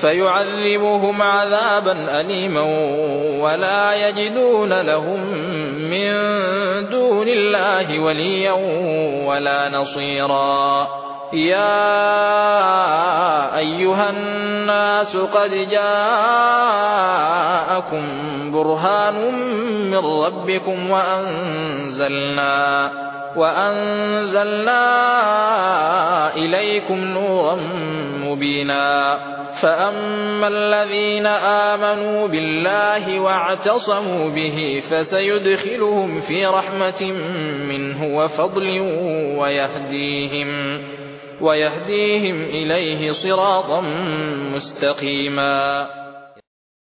فيعذبهم عذابا أليما ولا يجدون لهم من دون الله وليا ولا نصيرا يا أيها الناس قد جاءكم برهان من ربكم وأنزلنا وأنزلنا إليكم نورا مبينا فأما الذين آمنوا بالله واعتصموا به فسيدخلهم في رحمة منه وفضل ويهديهم ويهديهم إليه صراطا مستقيما